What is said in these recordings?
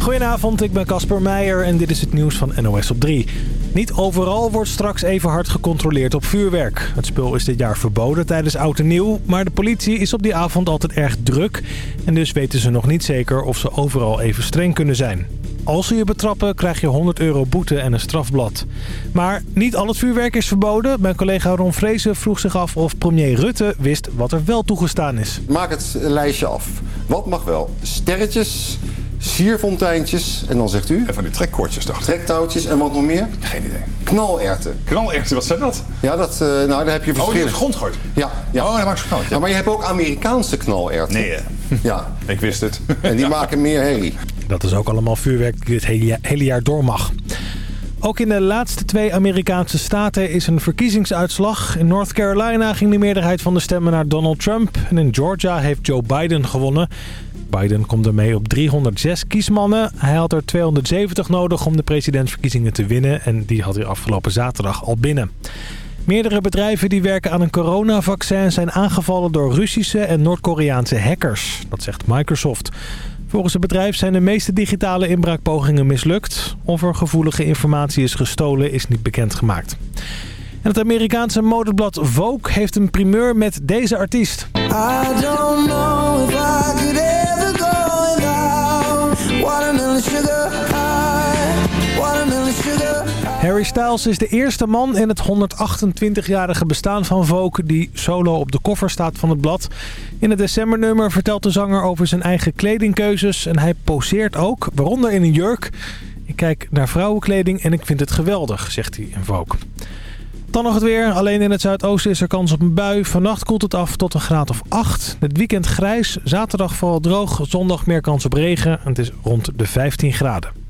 Goedenavond, ik ben Casper Meijer en dit is het nieuws van NOS op 3. Niet overal wordt straks even hard gecontroleerd op vuurwerk. Het spul is dit jaar verboden tijdens Oud en Nieuw... maar de politie is op die avond altijd erg druk... en dus weten ze nog niet zeker of ze overal even streng kunnen zijn. Als ze je betrappen krijg je 100 euro boete en een strafblad. Maar niet al het vuurwerk is verboden. Mijn collega Ron Vrezen vroeg zich af of premier Rutte wist wat er wel toegestaan is. Maak het lijstje af. Wat mag wel? Sterretjes, sierfonteintjes en dan zegt u? En van die trekkoordjes dacht ik. Trektouwtjes en wat nog meer? Geen idee. Knalerten. Knalerwten, wat zijn dat? Ja, dat, eh, nou, daar heb je Oh, die verschillende. is grondgooit. Ja, ja. Oh, dat maakt zo knal. Ja, maar je hebt ook Amerikaanse knalerten. Nee, Ja, ik wist het. en die maken meer herrie. Dat is ook allemaal vuurwerk die het hele ja- hele jaar door mag. Ook in de laatste twee Amerikaanse staten is een verkiezingsuitslag. In North Carolina ging de meerderheid van de stemmen naar Donald Trump. En in Georgia heeft Joe Biden gewonnen. Biden komt ermee op 306 kiesmannen. Hij had er 270 nodig om de presidentsverkiezingen te winnen. En die had hij afgelopen zaterdag al binnen. Meerdere bedrijven die werken aan een coronavaccin zijn aangevallen door Russische en Noord-Koreaanse hackers. Dat zegt Microsoft. Volgens het bedrijf zijn de meeste digitale inbraakpogingen mislukt. Of er gevoelige informatie is gestolen is niet bekendgemaakt. En het Amerikaanse modeblad Vogue heeft een primeur met deze artiest. I don't know if I Harry Styles is de eerste man in het 128-jarige bestaan van Vogue... die solo op de koffer staat van het blad. In het decembernummer vertelt de zanger over zijn eigen kledingkeuzes... en hij poseert ook, waaronder in een jurk. Ik kijk naar vrouwenkleding en ik vind het geweldig, zegt hij in Vogue. Dan nog het weer. Alleen in het zuidoosten is er kans op een bui. Vannacht koelt het af tot een graad of 8. Het weekend grijs. Zaterdag vooral droog. Zondag meer kans op regen. En het is rond de 15 graden.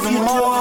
move you more.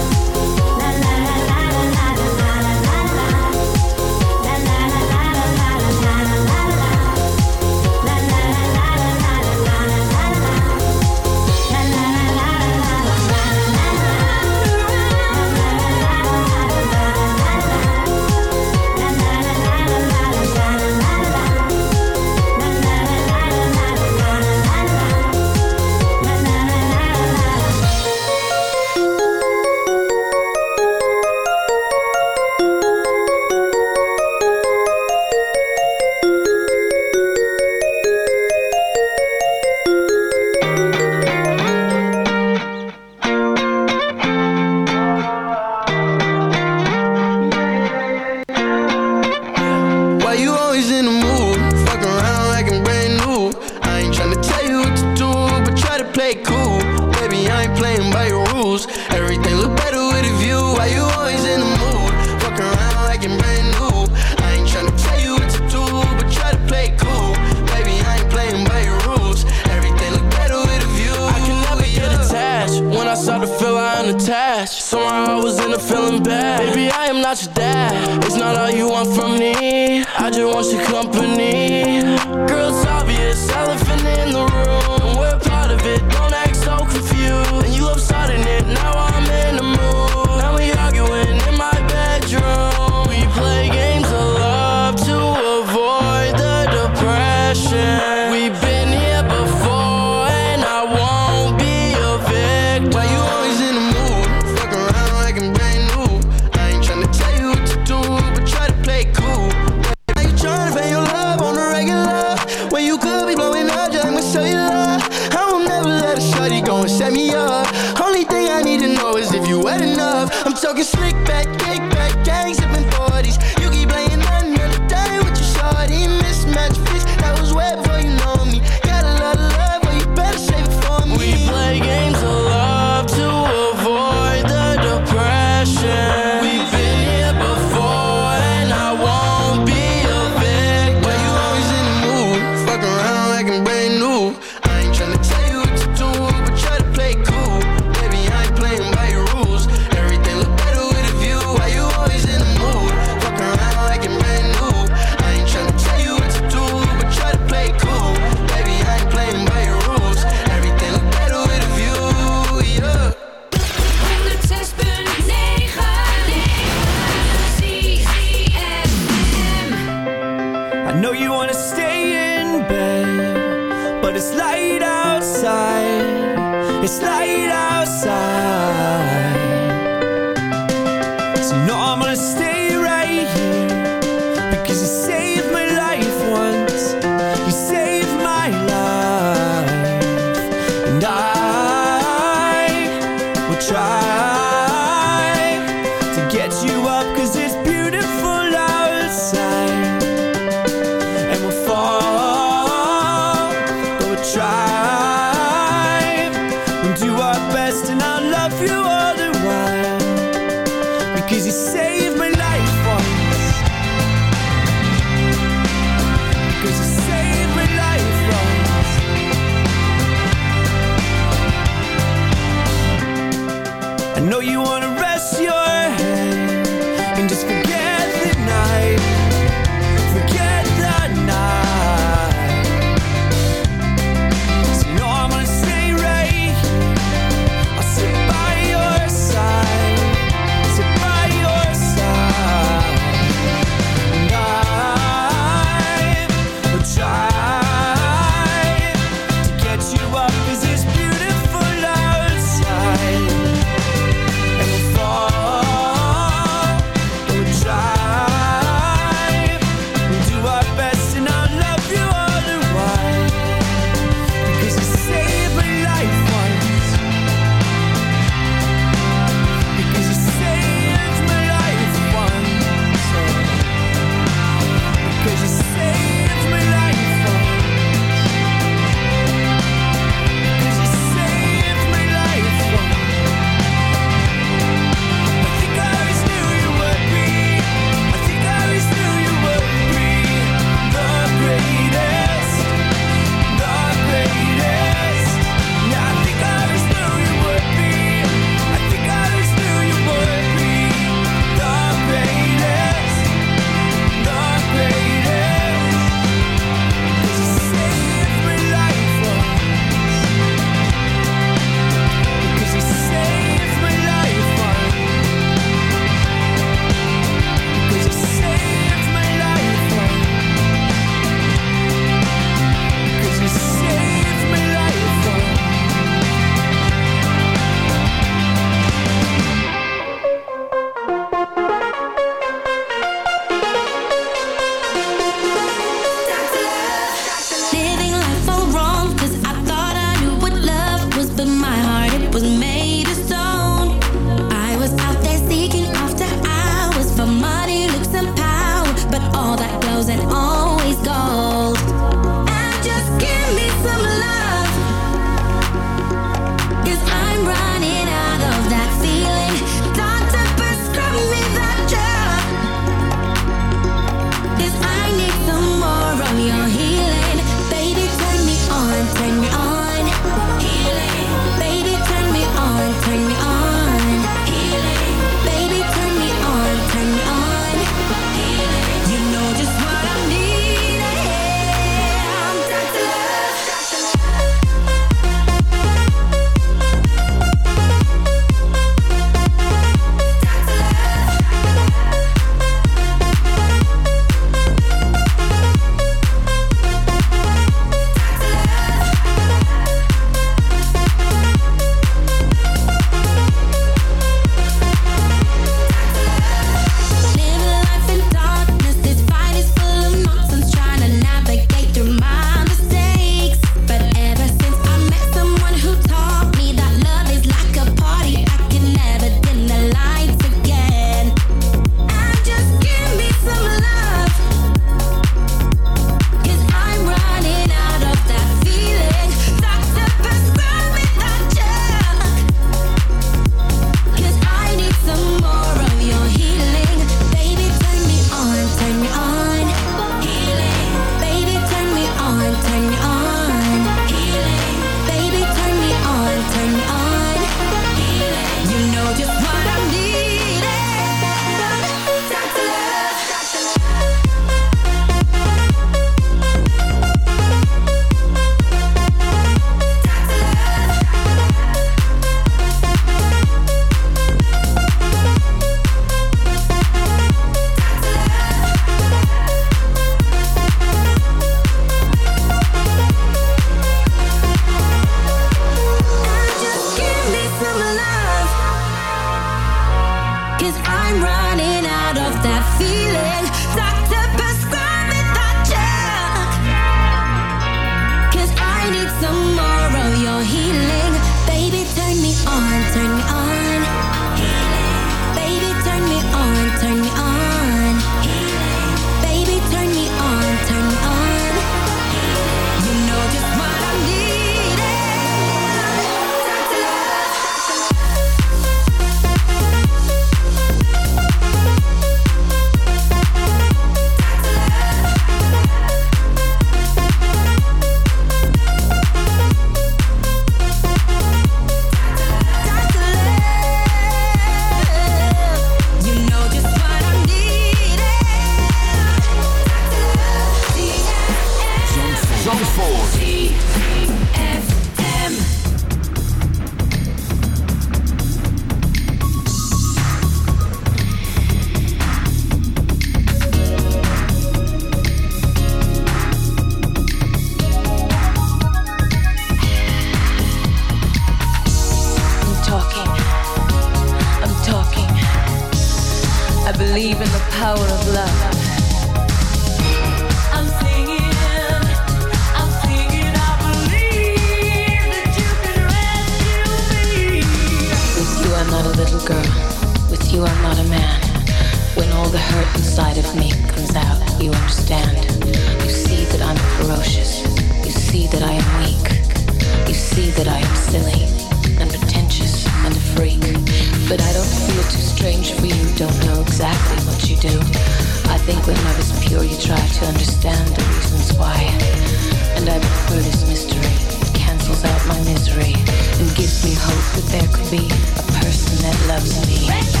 Rhapsody.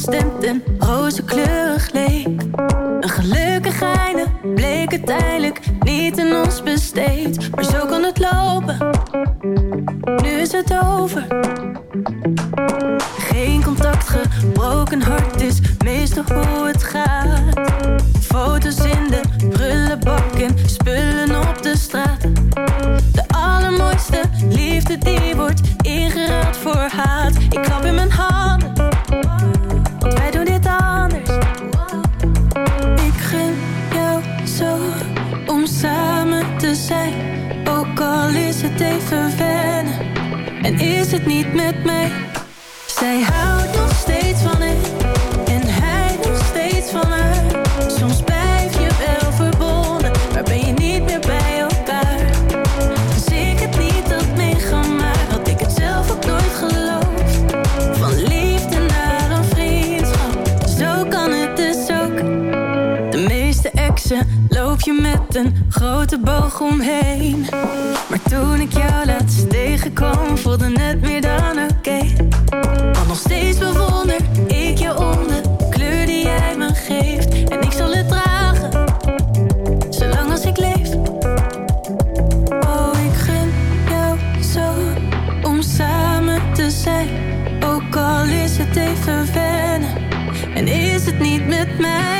gestemd en rozenkleurig leek. Een gelukkig einde bleek uiteindelijk niet in ons besteed. Maar zo kan het lopen, nu is het over. met een grote boog omheen. Maar toen ik jou laatst tegenkwam, voelde net meer dan oké. Okay. Want nog steeds bewonder ik jou om de kleur die jij me geeft. En ik zal het dragen, zolang als ik leef. Oh, ik gun jou zo om samen te zijn. Ook al is het even wennen en is het niet met mij.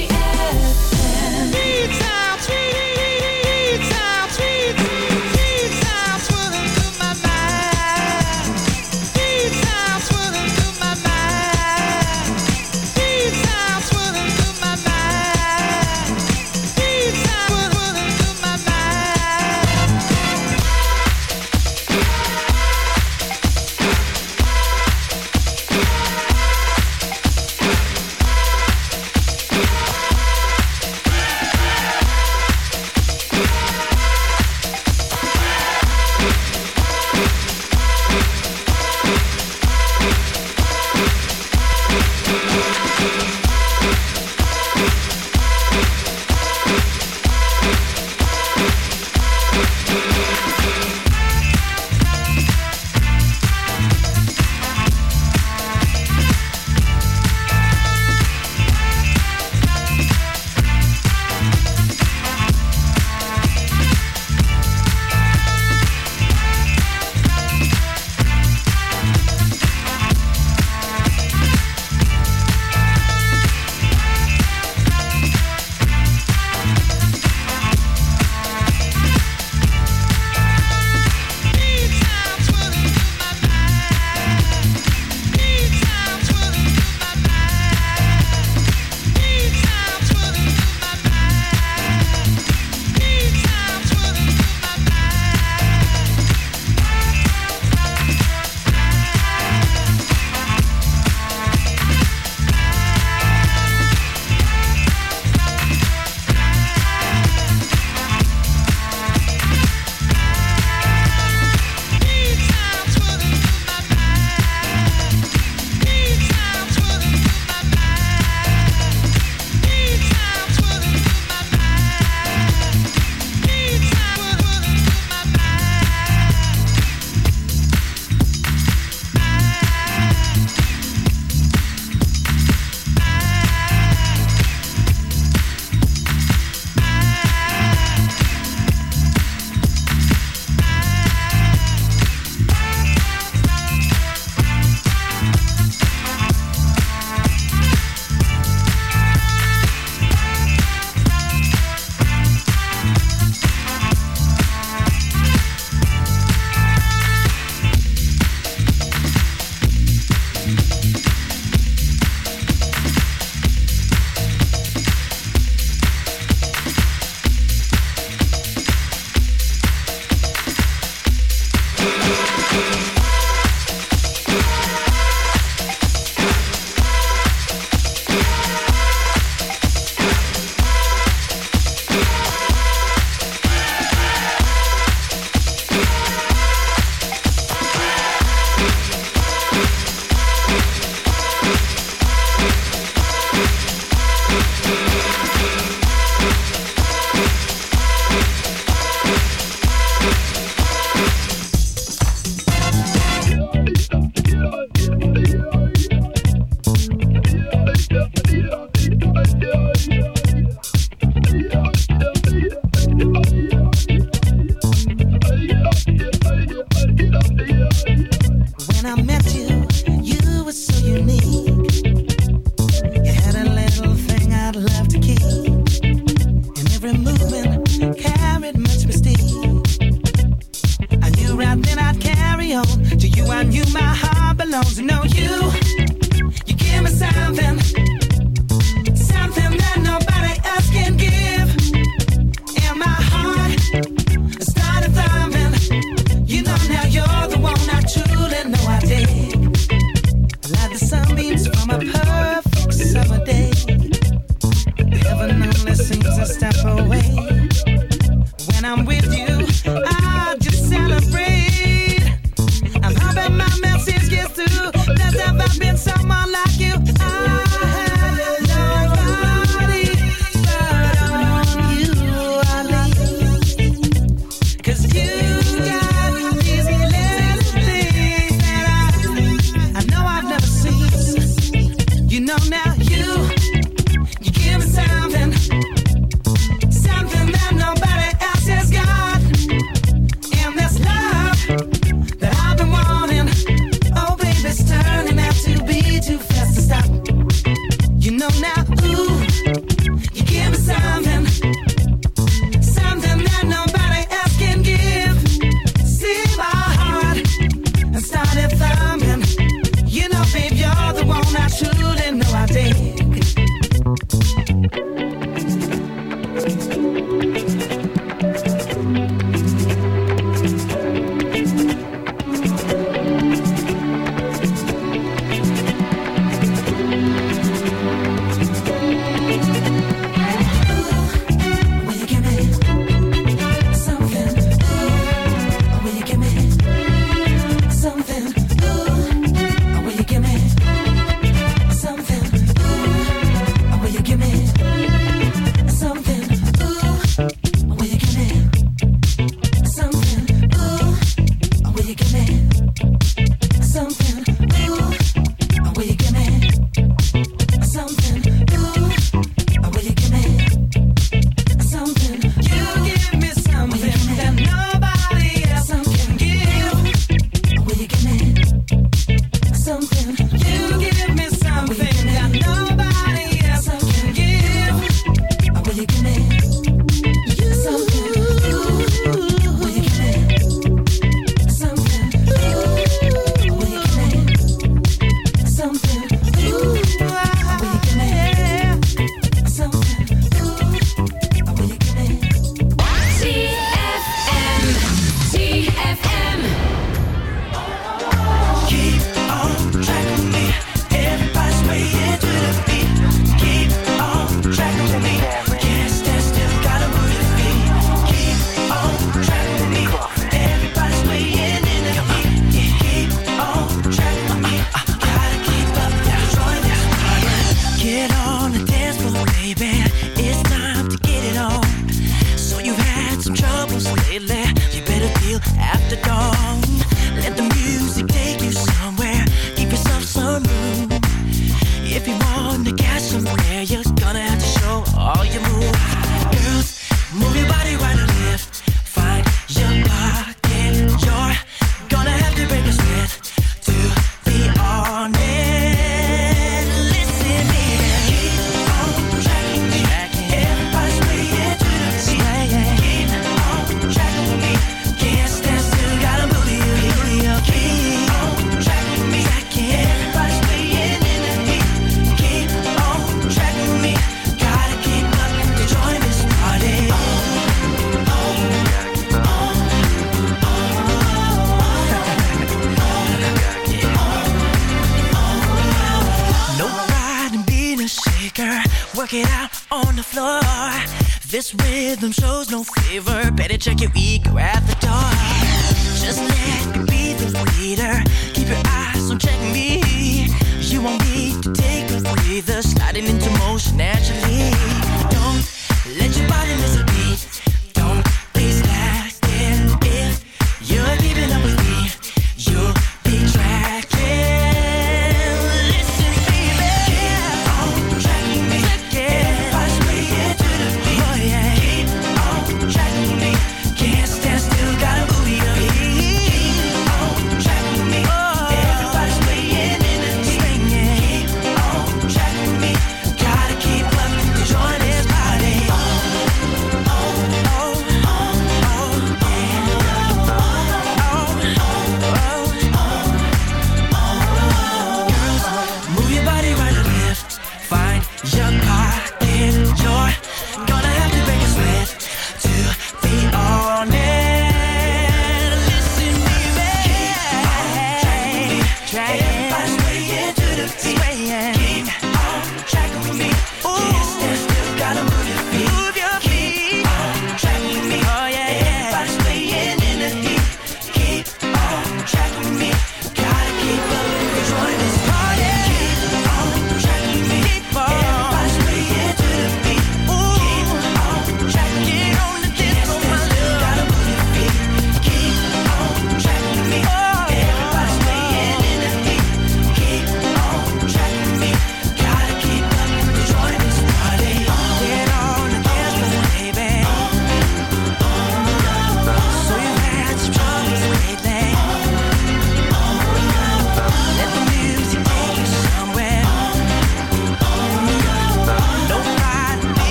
Rhythm shows no favor. Better check your ego at the door. Just let me be the leader. Keep your eyes on check me. You want me to take a breather, sliding into motion naturally